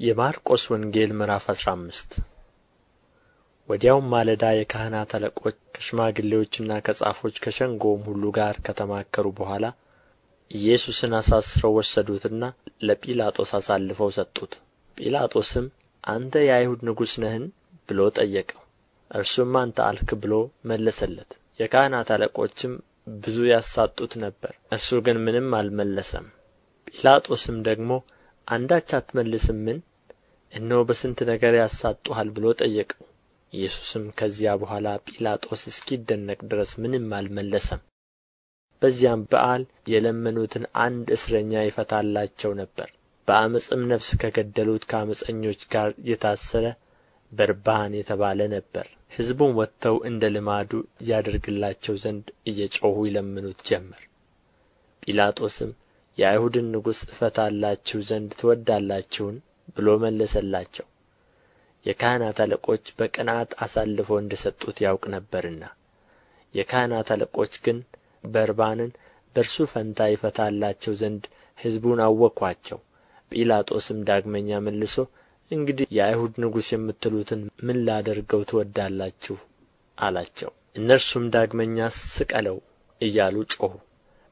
የማርቆስ ወንጌል ምዕራፍ አስራ አምስት ወዲያውም ማለዳ የካህናት አለቆች ከሽማግሌዎችና ከጻፎች ከሸንጎውም ሁሉ ጋር ከተማከሩ በኋላ ኢየሱስን አሳስረው ወሰዱትና ለጲላጦስ አሳልፈው ሰጡት። ጲላጦስም አንተ የአይሁድ ንጉሥ ነህን ብሎ ጠየቀው። እርሱም አንተ አልክ ብሎ መለሰለት። የካህናት አለቆችም ብዙ ያሳጡት ነበር፣ እርሱ ግን ምንም አልመለሰም። ጲላጦስም ደግሞ አንዳች አትመልስምን? እነሆ በስንት ነገር ያሳጡሃል ብሎ ጠየቀው። ኢየሱስም ከዚያ በኋላ ጲላጦስ እስኪደነቅ ድረስ ምንም አልመለሰም። በዚያም በዓል የለመኑትን አንድ እስረኛ ይፈታላቸው ነበር። በዓመፅም ነፍስ ከገደሉት ከዓመፀኞች ጋር የታሰረ በርባን የተባለ ነበር። ሕዝቡም ወጥተው እንደ ልማዱ ያደርግላቸው ዘንድ እየጮኹ ይለምኑት ጀመር። ጲላጦስም የአይሁድን ንጉሥ እፈታላችሁ ዘንድ ትወዳላችሁን? ብሎ መለሰላቸው። የካህናት አለቆች በቅንዓት አሳልፈው እንደ ሰጡት ያውቅ ነበርና የካህናት አለቆች ግን በርባንን በእርሱ ፈንታ ይፈታላቸው ዘንድ ሕዝቡን አወኩአቸው ጲላጦስም ዳግመኛ መልሶ እንግዲህ የአይሁድ ንጉሥ የምትሉትን ምን ላደርገው ትወዳላችሁ? አላቸው። እነርሱም ዳግመኛ ስቀለው እያሉ ጮኹ።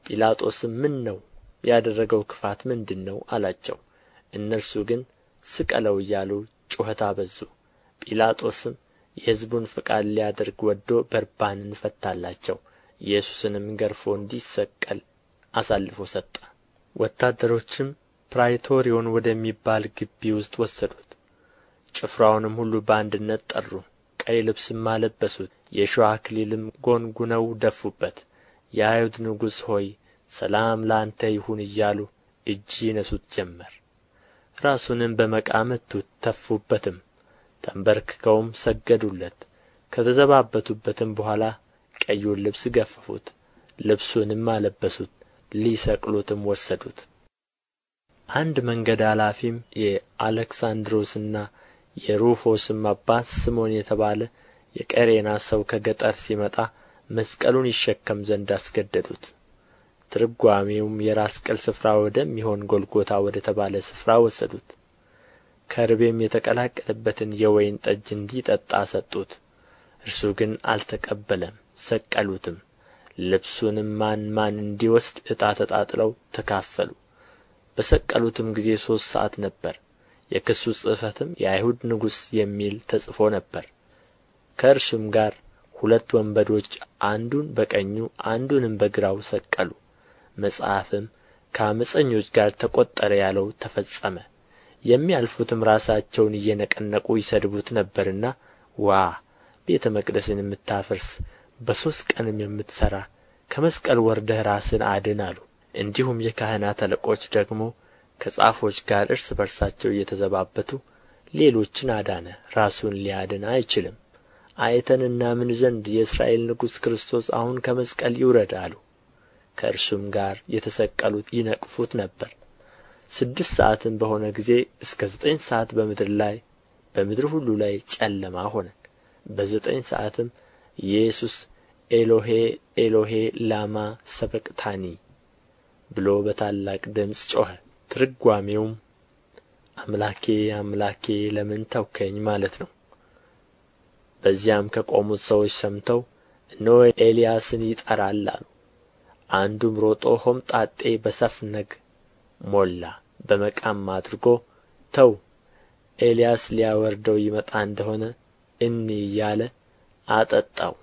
ጲላጦስም ምን ነው ያደረገው ክፋት ምንድር ነው አላቸው። እነርሱ ግን ስቀለው እያሉ ጩኸት አበዙ። ጲላጦስም የሕዝቡን ፈቃድ ሊያደርግ ወዶ በርባንን ፈታላቸው። ኢየሱስንም ገርፎ እንዲሰቀል አሳልፎ ሰጠ። ወታደሮችም ፕራይቶሪዮን ወደሚባል ግቢ ውስጥ ወሰዱት። ጭፍራውንም ሁሉ በአንድነት ጠሩ። ቀይ ልብስም አለበሱት። የእሾህ አክሊልም ጐንጉነው ደፉበት። የአይሁድ ንጉሥ ሆይ ሰላም ለአንተ ይሁን እያሉ እጅ ይነሱት ጀመር። ራሱንም በመቃ መቱት ተፉበትም ተንበርክከውም ሰገዱለት። ከተዘባበቱበትም በኋላ ቀዩን ልብስ ገፈፉት ልብሱንም አለበሱት ሊሰቅሉትም ወሰዱት። አንድ መንገድ አላፊም የአሌክሳንድሮስና የሩፎስም አባት ስምዖን የተባለ የቀሬና ሰው ከገጠር ሲመጣ መስቀሉን ይሸከም ዘንድ አስገደዱት ትርጓሜውም የራስ ቅል ስፍራ ወደሚሆን ጎልጎታ ወደ ተባለ ስፍራ ወሰዱት። ከርቤም የተቀላቀለበትን የወይን ጠጅ እንዲጠጣ ሰጡት። እርሱ ግን አልተቀበለም ሰቀሉትም። ልብሱንም ማን ማን እንዲወስድ ዕጣ ተጣጥለው ተካፈሉ። በሰቀሉትም ጊዜ ሦስት ሰዓት ነበር። የክሱ ጽሕፈትም የአይሁድ ንጉሥ የሚል ተጽፎ ነበር። ከእርሱም ጋር ሁለት ወንበዶች አንዱን በቀኙ አንዱንም በግራው ሰቀሉ መጽሐፍም ከዓመፀኞች ጋር ተቈጠረ ያለው ተፈጸመ። የሚያልፉትም ራሳቸውን እየነቀነቁ ይሰድቡት ነበርና ዋ! ቤተ መቅደስን የምታፈርስ በሦስት ቀንም የምትሠራ ከመስቀል ወርደህ ራስን አድን አሉ። እንዲሁም የካህናት አለቆች ደግሞ ከጻፎች ጋር እርስ በርሳቸው እየተዘባበቱ ሌሎችን አዳነ ራሱን ሊያድን አይችልም። አይተን እናምን ዘንድ የእስራኤል ንጉሥ ክርስቶስ አሁን ከመስቀል ይውረድ አሉ ከእርሱም ጋር የተሰቀሉት ይነቅፉት ነበር። ስድስት ሰዓትም በሆነ ጊዜ እስከ ዘጠኝ ሰዓት በምድር ላይ በምድር ሁሉ ላይ ጨለማ ሆነ። በዘጠኝ ሰዓትም ኢየሱስ ኤሎሄ ኤሎሄ ላማ ሰበቅታኒ ብሎ በታላቅ ድምፅ ጮኸ። ትርጓሜውም አምላኬ አምላኬ ለምን ተውከኝ ማለት ነው። በዚያም ከቆሙት ሰዎች ሰምተው እነሆ ኤልያስን ይጠራል አሉ አንዱም ሮጦ ሆምጣጤ በሰፍነግ ሞላ በመቃም አድርጎ ተው ኤልያስ ሊያወርደው ይመጣ እንደሆነ እንይ እያለ አጠጣው።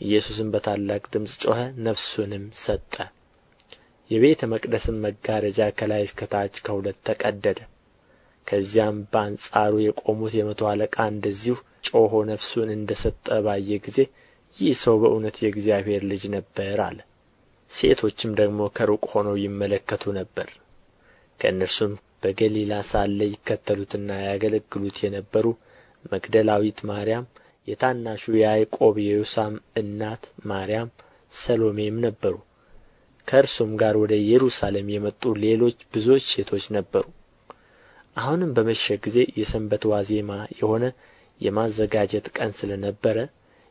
ኢየሱስም በታላቅ ድምፅ ጮኸ ነፍሱንም ሰጠ። የቤተ መቅደስም መጋረጃ ከላይ እስከ ታች ከሁለት ተቀደደ። ከዚያም በአንጻሩ የቆሙት የመቶ አለቃ እንደዚሁ ጮኾ ነፍሱን እንደ ሰጠ ባየ ጊዜ ይህ ሰው በእውነት የእግዚአብሔር ልጅ ነበር አለ ሴቶችም ደግሞ ከሩቅ ሆነው ይመለከቱ ነበር። ከእነርሱም በገሊላ ሳለ ይከተሉትና ያገለግሉት የነበሩ መግደላዊት ማርያም የታናሹ የያዕቆብ የዮሳም እናት ማርያም ሰሎሜም ነበሩ። ከእርሱም ጋር ወደ ኢየሩሳሌም የመጡ ሌሎች ብዙዎች ሴቶች ነበሩ። አሁንም በመሸ ጊዜ የሰንበት ዋዜማ የሆነ የማዘጋጀት ቀን ስለ ነበረ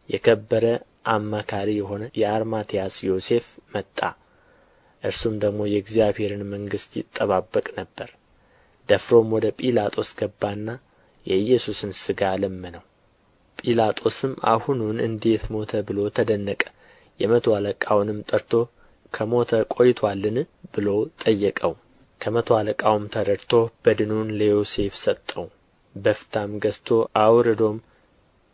የከበረ አማካሪ የሆነ የአርማትያስ ዮሴፍ መጣ። እርሱም ደግሞ የእግዚአብሔርን መንግሥት ይጠባበቅ ነበር። ደፍሮም ወደ ጲላጦስ ገባና የኢየሱስን ሥጋ ለመነው። ጲላጦስም አሁኑን እንዴት ሞተ ብሎ ተደነቀ። የመቶ አለቃውንም ጠርቶ ከሞተ ቆይቶአልን ብሎ ጠየቀው። ከመቶ አለቃውም ተረድቶ በድኑን ለዮሴፍ ሰጠው። በፍታም ገዝቶ አውርዶም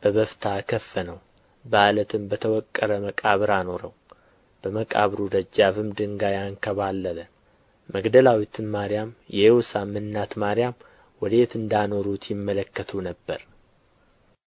በበፍታ ከፈነው በዓለትም በተወቀረ መቃብር አኖረው። በመቃብሩ ደጃፍም ድንጋይ አንከባለለ። መግደላዊትም ማርያም የዮሳም እናት ማርያም ወዴት እንዳኖሩት ይመለከቱ ነበር